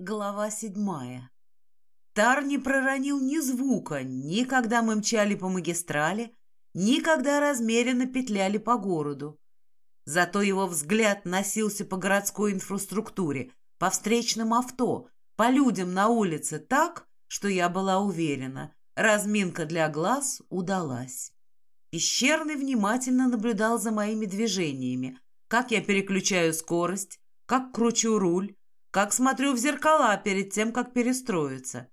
Глава седьмая. Тар не проронил ни звука, ни когда мы мчали по магистрали, ни когда размеренно петляли по городу. Зато его взгляд носился по городской инфраструктуре, по встречным авто, по людям на улице так, что я была уверена, разминка для глаз удалась. Пещерный внимательно наблюдал за моими движениями, как я переключаю скорость, как кручу руль, как смотрю в зеркала перед тем, как перестроиться.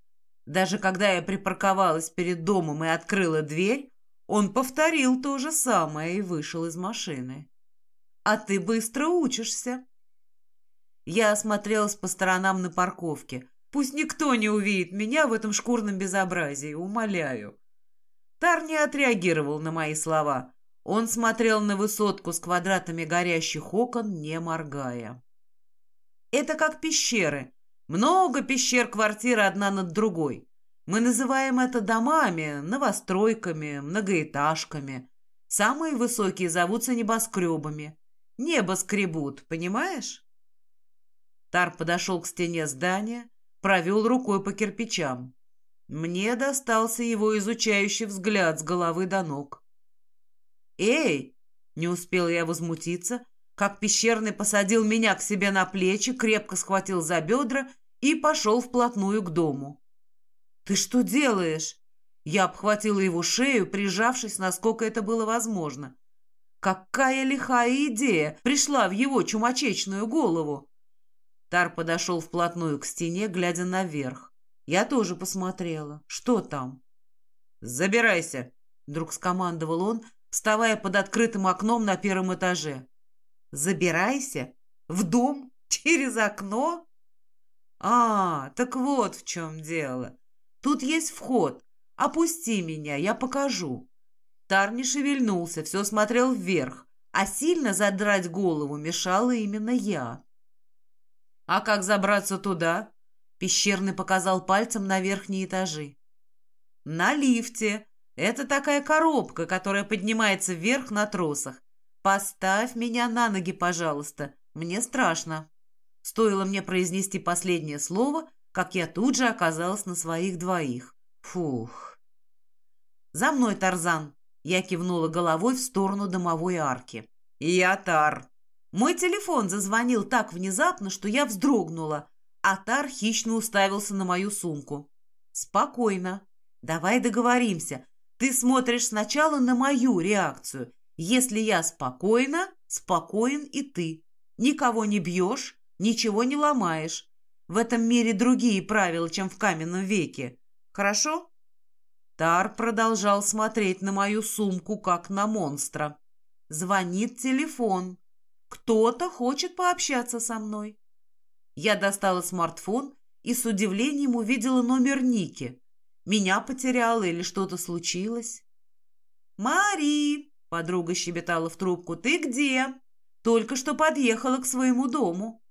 Даже когда я припарковалась перед домом и открыла дверь, он повторил то же самое и вышел из машины. «А ты быстро учишься». Я осмотрелась по сторонам на парковке. Пусть никто не увидит меня в этом шкурном безобразии, умоляю. Тар не отреагировал на мои слова. Он смотрел на высотку с квадратами горящих окон, не моргая. Это как пещеры. Много пещер, квартиры одна над другой. Мы называем это домами, новостройками, многоэтажками. Самые высокие зовутся небоскребами. Небо скребут, понимаешь? Тар подошел к стене здания, провел рукой по кирпичам. Мне достался его изучающий взгляд с головы до ног. «Эй!» — не успел я возмутиться, как пещерный посадил меня к себе на плечи, крепко схватил за бедра и пошел вплотную к дому. «Ты что делаешь?» Я обхватила его шею, прижавшись, насколько это было возможно. Какая лихая идея пришла в его чумачечную голову! Тар подошел вплотную к стене, глядя наверх. Я тоже посмотрела. Что там? «Забирайся!» — вдруг скомандовал он, вставая под открытым окном на первом этаже. Забирайся в дом через окно? А, так вот в чем дело. Тут есть вход. Опусти меня, я покажу. Тар шевельнулся, все смотрел вверх, а сильно задрать голову мешала именно я. А как забраться туда? Пещерный показал пальцем на верхние этажи. На лифте. Это такая коробка, которая поднимается вверх на тросах. «Поставь меня на ноги, пожалуйста. Мне страшно». Стоило мне произнести последнее слово, как я тут же оказалась на своих двоих. Фух. «За мной, Тарзан!» Я кивнула головой в сторону домовой арки. «Я Тар!» Мой телефон зазвонил так внезапно, что я вздрогнула, а Тар хищно уставился на мою сумку. «Спокойно. Давай договоримся. Ты смотришь сначала на мою реакцию, если я спокойна, спокоен и ты. Никого не бьешь, ничего не ломаешь. В этом мире другие правила, чем в каменном веке. Хорошо?» Тар продолжал смотреть на мою сумку, как на монстра. Звонит телефон. Кто-то хочет пообщаться со мной. Я достала смартфон и с удивлением увидела номер Ники. Меня потеряла или что-то случилось? «Мари!» Подруга щебетала в трубку. «Ты где?» «Только что подъехала к своему дому».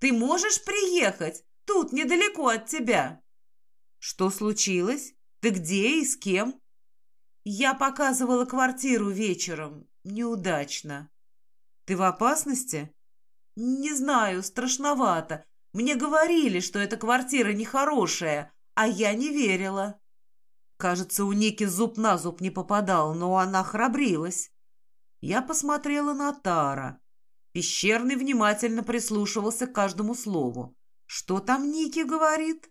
«Ты можешь приехать? Тут, недалеко от тебя». «Что случилось? Ты где и с кем?» «Я показывала квартиру вечером. Неудачно». «Ты в опасности?» «Не знаю, страшновато. Мне говорили, что эта квартира нехорошая, а я не верила». Кажется, у Ники зуб на зуб не попадал, но она храбрилась. Я посмотрела на Тара. Пещерный внимательно прислушивался к каждому слову. Что там Ники говорит?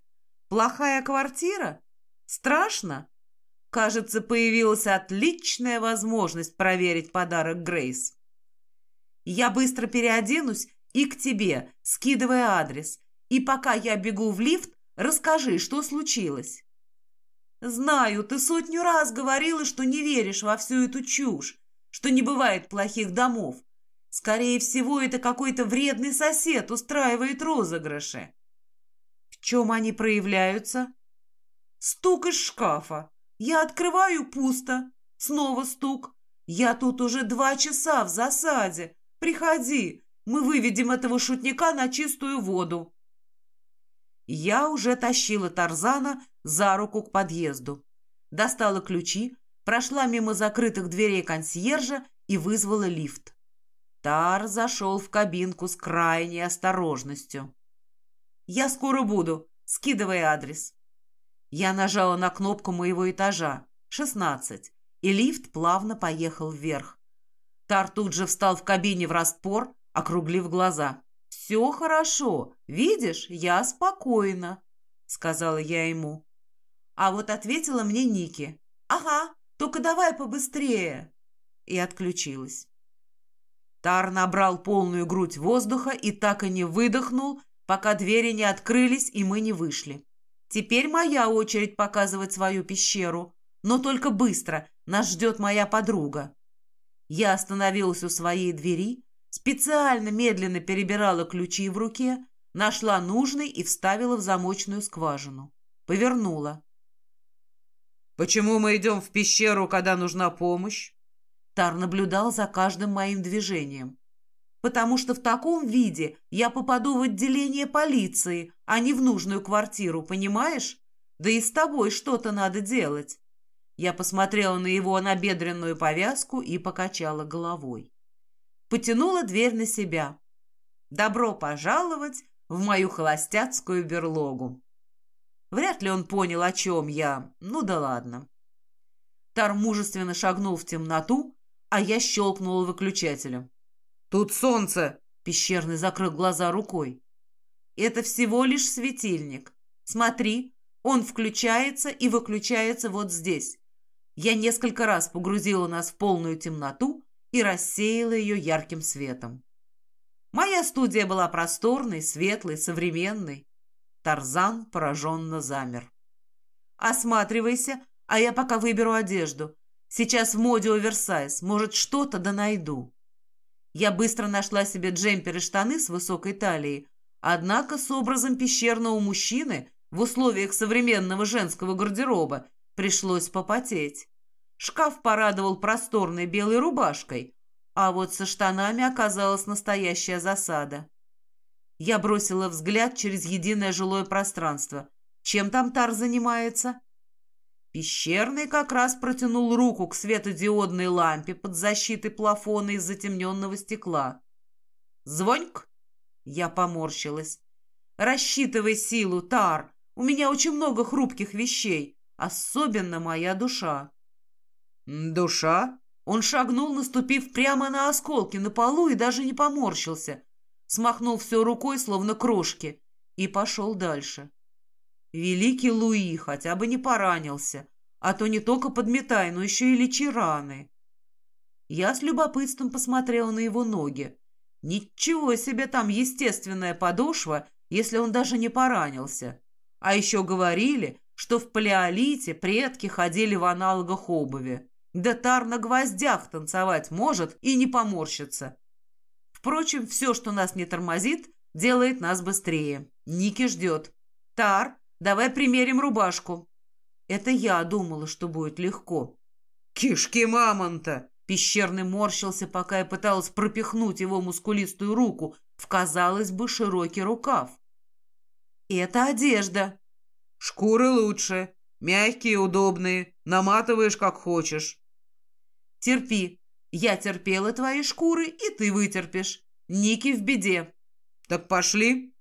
Плохая квартира? Страшно? Кажется, появилась отличная возможность проверить подарок Грейс. Я быстро переоденусь и к тебе, скидывая адрес. И пока я бегу в лифт, расскажи, что случилось. «Знаю, ты сотню раз говорила, что не веришь во всю эту чушь, что не бывает плохих домов. Скорее всего, это какой-то вредный сосед устраивает розыгрыши». «В чем они проявляются?» «Стук из шкафа. Я открываю пусто. Снова стук. Я тут уже два часа в засаде. Приходи, мы выведем этого шутника на чистую воду». Я уже тащила Тарзана за руку к подъезду. Достала ключи, прошла мимо закрытых дверей консьержа и вызвала лифт. Тар зашел в кабинку с крайней осторожностью. Я скоро буду. Скидывай адрес». Я нажала на кнопку моего этажа. Шестнадцать. И лифт плавно поехал вверх. Тар тут же встал в кабине в распор, округлив глаза. «Все хорошо. Видишь, я спокойна», — сказала я ему. А вот ответила мне Ники. «Ага, только давай побыстрее!» И отключилась. Тар набрал полную грудь воздуха и так и не выдохнул, пока двери не открылись и мы не вышли. Теперь моя очередь показывать свою пещеру, но только быстро, нас ждет моя подруга. Я остановилась у своей двери, специально медленно перебирала ключи в руке, нашла нужный и вставила в замочную скважину. Повернула. «Почему мы идем в пещеру, когда нужна помощь?» Тар наблюдал за каждым моим движением. «Потому что в таком виде я попаду в отделение полиции, а не в нужную квартиру, понимаешь? Да и с тобой что-то надо делать». Я посмотрела на его набедренную повязку и покачала головой. Потянула дверь на себя. «Добро пожаловать в мою холостяцкую берлогу!» Вряд ли он понял, о чем я. Ну да ладно. Тар мужественно шагнул в темноту, а я щелкнула выключателем. «Тут солнце!» — пещерный закрыл глаза рукой. «Это всего лишь светильник. Смотри, он включается и выключается вот здесь. Я несколько раз погрузила нас в полную темноту и рассеяла ее ярким светом. Моя студия была просторной, светлой, современной. Тарзан пораженно замер. «Осматривайся, а я пока выберу одежду. Сейчас в моде оверсайз, может, что-то да найду». Я быстро нашла себе джемпер и штаны с высокой талией, однако с образом пещерного мужчины в условиях современного женского гардероба пришлось попотеть. Шкаф порадовал просторной белой рубашкой, а вот со штанами оказалась настоящая засада. Я бросила взгляд через единое жилое пространство. Чем там Тар занимается? Пещерный как раз протянул руку к светодиодной лампе под защитой плафона из затемненного стекла. «Звоньк!» Я поморщилась. «Рассчитывай силу, Тар. У меня очень много хрупких вещей, особенно моя душа». «Душа?» Он шагнул, наступив прямо на осколки на полу и даже не поморщился смахнул все рукой, словно крошки, и пошел дальше. Великий Луи хотя бы не поранился, а то не только подметай, но еще и лечи раны. Я с любопытством посмотрела на его ноги. Ничего себе там естественная подошва, если он даже не поранился. А еще говорили, что в палеолите предки ходили в аналогах обуви. Да тар на гвоздях танцевать может и не поморщится. Впрочем, все, что нас не тормозит, делает нас быстрее. Ники ждет. «Тар, давай примерим рубашку». Это я думала, что будет легко. «Кишки мамонта!» Пещерный морщился, пока я пыталась пропихнуть его мускулистую руку в, казалось бы, широкий рукав. «Это одежда». «Шкуры лучше. Мягкие, удобные. Наматываешь, как хочешь». «Терпи. Я терпела твои шкуры, и ты вытерпишь. Ники в беде. Так пошли.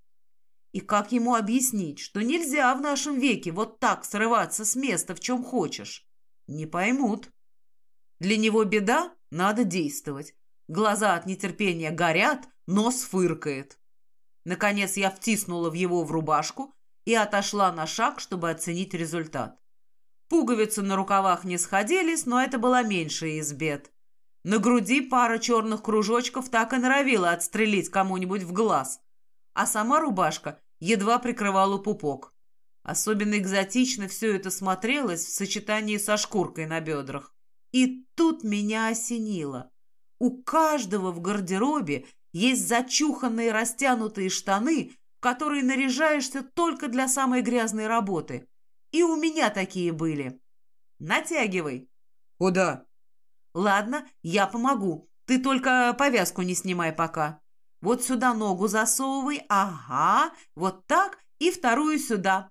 И как ему объяснить, что нельзя в нашем веке вот так срываться с места в чем хочешь? Не поймут. Для него беда, надо действовать. Глаза от нетерпения горят, нос фыркает. Наконец я втиснула в его в рубашку и отошла на шаг, чтобы оценить результат. Пуговицы на рукавах не сходились, но это была меньшая из бед. На груди пара черных кружочков так и норовила отстрелить кому-нибудь в глаз, а сама рубашка едва прикрывала пупок. Особенно экзотично все это смотрелось в сочетании со шкуркой на бедрах. И тут меня осенило. У каждого в гардеробе есть зачуханные растянутые штаны, в которые наряжаешься только для самой грязной работы. И у меня такие были. Натягивай. Куда? «Ладно, я помогу. Ты только повязку не снимай пока. Вот сюда ногу засовывай. Ага, вот так и вторую сюда.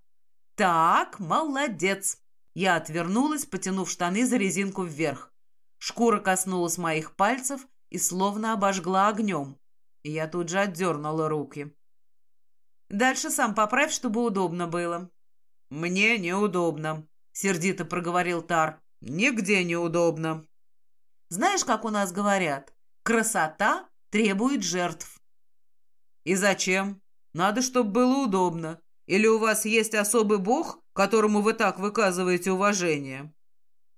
Так, молодец». Я отвернулась, потянув штаны за резинку вверх. Шкура коснулась моих пальцев и словно обожгла огнем. Я тут же отдернула руки. Дальше сам поправь, чтобы удобно было». «Мне неудобно», — сердито проговорил Тар. «Нигде неудобно». «Знаешь, как у нас говорят? Красота требует жертв». «И зачем? Надо, чтобы было удобно. Или у вас есть особый бог, которому вы так выказываете уважение?»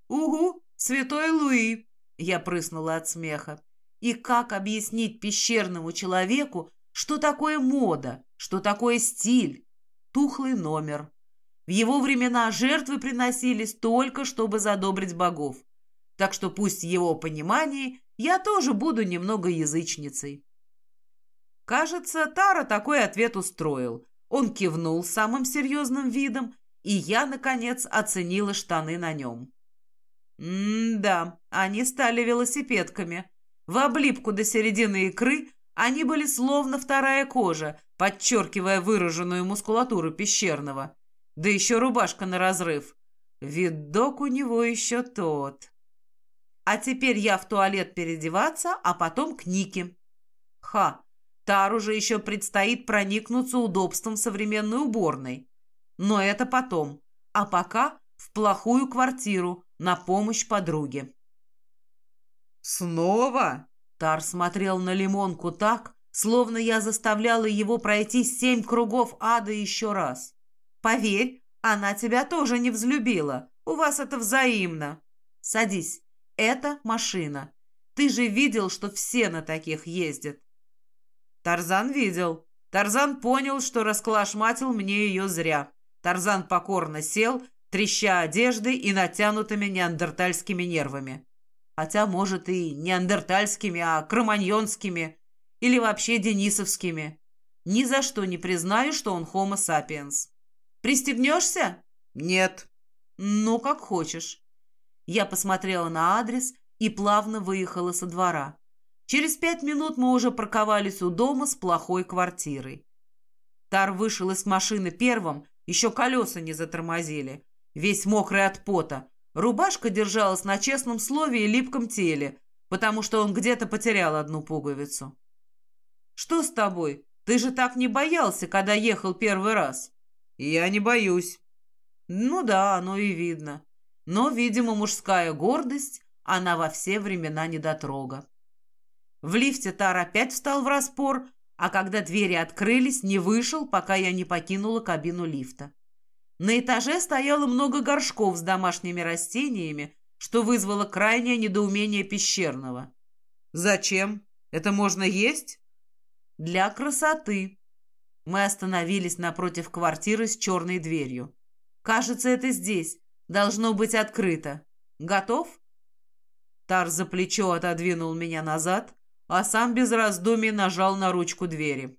«Угу, святой Луи!» Я прыснула от смеха. «И как объяснить пещерному человеку, что такое мода, что такое стиль? Тухлый номер. В его времена жертвы приносились только, чтобы задобрить богов. Так что пусть его понимании я тоже буду немного язычницей». Кажется, Тара такой ответ устроил. Он кивнул самым серьезным видом, и я, наконец, оценила штаны на нем. М-да, они стали велосипедками. В облипку до середины икры они были словно вторая кожа, подчеркивая выраженную мускулатуру пещерного. Да еще рубашка на разрыв. Видок у него еще тот. А теперь я в туалет переодеваться, а потом к Нике. Ха, Тару же еще предстоит проникнуться удобством современной уборной. Но это потом. А пока в плохую квартиру на помощь подруге. «Снова?» Тар смотрел на лимонку так, словно я заставляла его пройти семь кругов ада еще раз. «Поверь, она тебя тоже не взлюбила. У вас это взаимно. Садись. Это машина. Ты же видел, что все на таких ездят». Тарзан видел. Тарзан понял, что расклашматил мне ее зря. Тарзан покорно сел, треща одеждой и натянутыми неандертальскими нервами. Хотя, может, и неандертальскими, а кроманьонскими или вообще денисовскими. Ни за что не признаю, что он homo sapiens. Пристегнешься? Нет. Ну, как хочешь. Я посмотрела на адрес и плавно выехала со двора. Через пять минут мы уже парковались у дома с плохой квартирой. Тар вышел из машины первым еще колеса не затормозили. Весь мокрый от пота. Рубашка держалась на честном слове и липком теле, потому что он где-то потерял одну пуговицу. «Что с тобой? Ты же так не боялся, когда ехал первый раз?» «Я не боюсь». «Ну да, оно и видно. Но, видимо, мужская гордость, она во все времена недотрога». В лифте Тар опять встал в распор, а когда двери открылись, не вышел, пока я не покинула кабину лифта. На этаже стояло много горшков с домашними растениями, что вызвало крайнее недоумение пещерного. «Зачем? Это можно есть?» «Для красоты». Мы остановились напротив квартиры с черной дверью. «Кажется, это здесь. Должно быть открыто. Готов?» Тар за плечо отодвинул меня назад, а сам без раздумий нажал на ручку двери.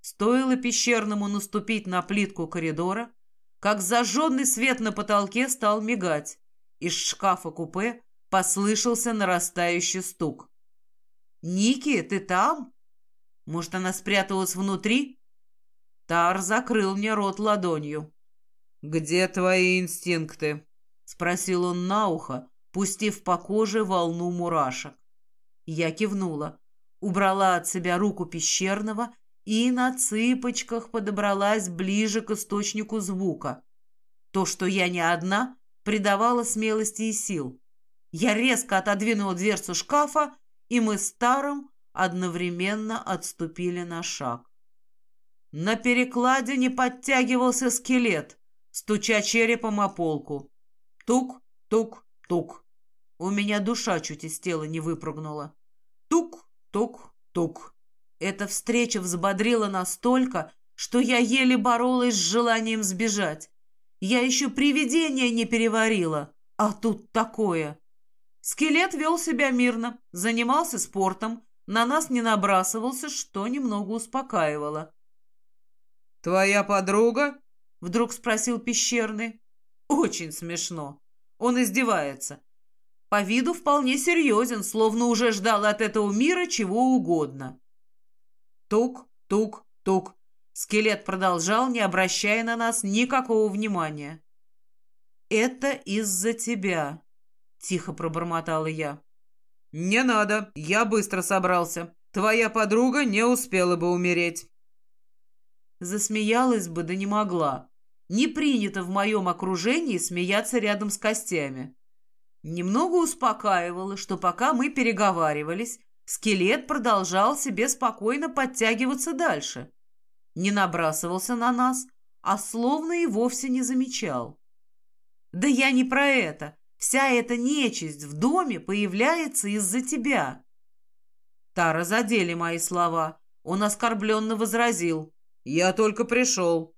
Стоило пещерному наступить на плитку коридора, как зажженный свет на потолке стал мигать. Из шкафа купе послышался нарастающий стук. «Ники, ты там? Может, она спряталась внутри?» Тар закрыл мне рот ладонью. «Где твои инстинкты?» — спросил он на ухо, пустив по коже волну мурашек. Я кивнула, убрала от себя руку пещерного и на цыпочках подобралась ближе к источнику звука. То, что я не одна, придавало смелости и сил. Я резко отодвинула дверцу шкафа, и мы с Таром одновременно отступили на шаг. На перекладине подтягивался скелет, стуча черепом о полку. Тук, тук, тук. У меня душа чуть из тела не выпрыгнула. Тук, тук, тук. Эта встреча взбодрила настолько, что я еле боролась с желанием сбежать. Я еще привидение не переварила, а тут такое. Скелет вел себя мирно, занимался спортом, на нас не набрасывался, что немного успокаивало. «Твоя подруга?» — вдруг спросил пещерный. «Очень смешно. Он издевается. По виду вполне серьезен, словно уже ждал от этого мира чего угодно. Тук, тук, тук. Скелет продолжал, не обращая на нас никакого внимания. «Это из-за тебя», — тихо пробормотала я. «Не надо, я быстро собрался. Твоя подруга не успела бы умереть». Засмеялась бы, да не могла. Не принято в моем окружении смеяться рядом с костями. Немного успокаивало, что пока мы переговаривались, скелет продолжал себе спокойно подтягиваться дальше. Не набрасывался на нас, а словно и вовсе не замечал. «Да я не про это. Вся эта нечисть в доме появляется из-за тебя». Тара задели мои слова. Он оскорбленно возразил. «Я только пришел».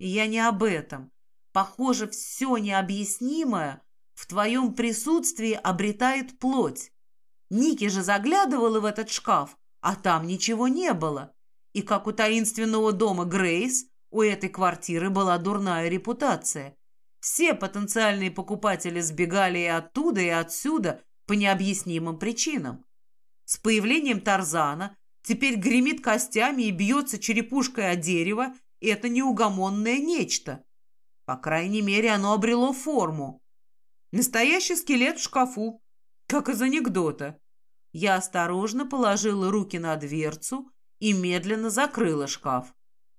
«Я не об этом. Похоже, все необъяснимое в твоем присутствии обретает плоть. Ники же заглядывала в этот шкаф, а там ничего не было. И как у таинственного дома Грейс, у этой квартиры была дурная репутация. Все потенциальные покупатели сбегали и оттуда, и отсюда по необъяснимым причинам. С появлением Тарзана теперь гремит костями и бьется черепушкой о дерево, и это неугомонное нечто. По крайней мере, оно обрело форму. Настоящий скелет в шкафу, как из анекдота. Я осторожно положила руки на дверцу и медленно закрыла шкаф.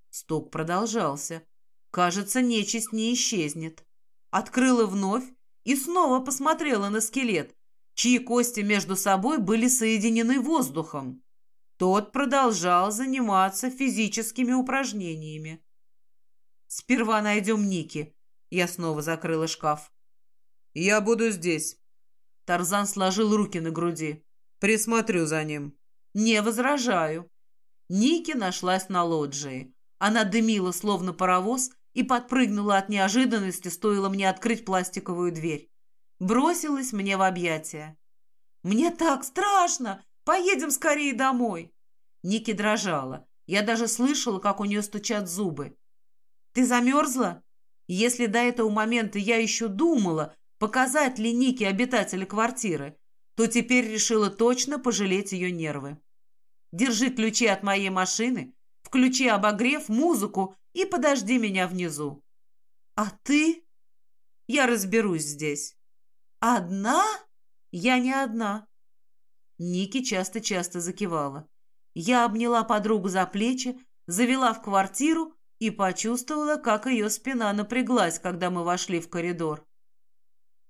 Стук продолжался. Кажется, нечисть не исчезнет. Открыла вновь и снова посмотрела на скелет, чьи кости между собой были соединены воздухом. Тот продолжал заниматься физическими упражнениями. «Сперва найдем Ники». Я снова закрыла шкаф. «Я буду здесь». Тарзан сложил руки на груди. «Присмотрю за ним». «Не возражаю». Ники нашлась на лоджии. Она дымила, словно паровоз, и подпрыгнула от неожиданности, стоило мне открыть пластиковую дверь бросилась мне в объятия. «Мне так страшно! Поедем скорее домой!» Ники дрожала. Я даже слышала, как у нее стучат зубы. «Ты замерзла?» Если до этого момента я еще думала, показать ли Нике обитателя квартиры, то теперь решила точно пожалеть ее нервы. «Держи ключи от моей машины, включи обогрев, музыку и подожди меня внизу». «А ты?» «Я разберусь здесь». «Одна? Я не одна». Ники часто-часто закивала. Я обняла подругу за плечи, завела в квартиру и почувствовала, как ее спина напряглась, когда мы вошли в коридор.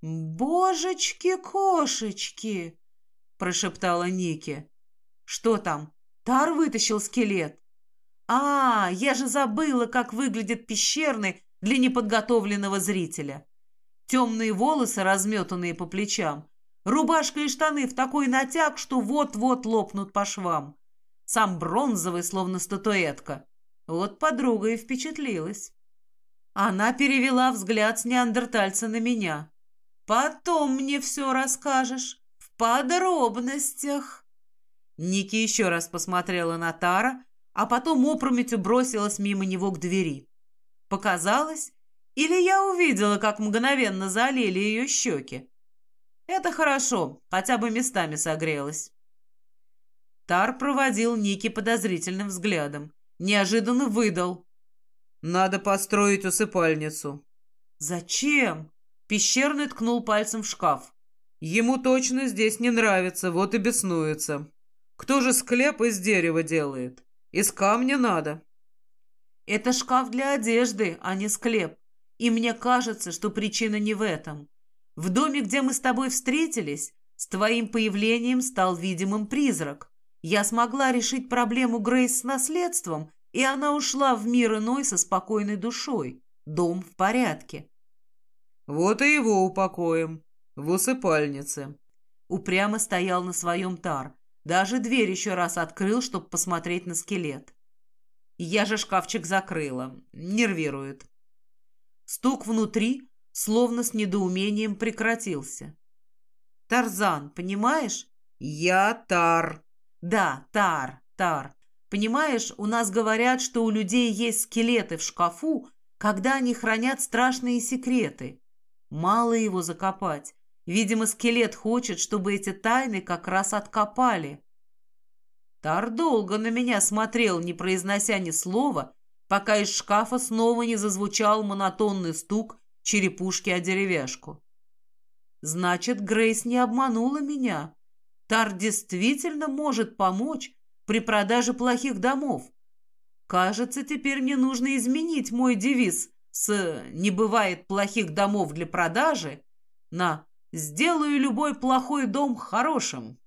«Божечки-кошечки!» – прошептала Ники. «Что там? Тар вытащил скелет?» «А, я же забыла, как выглядит пещерный для неподготовленного зрителя. Темные волосы, разметанные по плечам. Рубашка и штаны в такой натяг, что вот-вот лопнут по швам. Сам бронзовый, словно статуэтка. Вот подруга и впечатлилась. Она перевела взгляд с неандертальца на меня. «Потом мне все расскажешь. В подробностях». Ники еще раз посмотрела на Тара, а потом опрометью бросилась мимо него к двери. Показалось, или я увидела, как мгновенно залили ее щеки? Это хорошо, хотя бы местами согрелась. Тар проводил Ники подозрительным взглядом. Неожиданно выдал. «Надо построить усыпальницу». «Зачем?» Пещерный ткнул пальцем в шкаф. «Ему точно здесь не нравится, вот и беснуется. Кто же склеп из дерева делает? Из камня надо». «Это шкаф для одежды, а не склеп. И мне кажется, что причина не в этом. В доме, где мы с тобой встретились, с твоим появлением стал видимым призрак. Я смогла решить проблему Грейс с наследством, и она ушла в мир иной со спокойной душой. Дом в порядке. Вот и его упокоим. В усыпальнице. Упрямо стоял на своем тар. Даже дверь еще раз открыл, чтобы посмотреть на скелет. Я же шкафчик закрыла. Нервирует. Стук внутри, словно с недоумением, прекратился. «Тарзан, понимаешь?» «Я Тар». «Да, Тар, Тар. Понимаешь, у нас говорят, что у людей есть скелеты в шкафу, когда они хранят страшные секреты. Мало его закопать. Видимо, скелет хочет, чтобы эти тайны как раз откопали». Тар долго на меня смотрел, не произнося ни слова, пока из шкафа снова не зазвучал монотонный стук черепушки о деревяшку. Значит, Грейс не обманула меня. Тар действительно может помочь при продаже плохих домов. Кажется, теперь мне нужно изменить мой девиз с «не бывает плохих домов для продажи» на «сделаю любой плохой дом хорошим».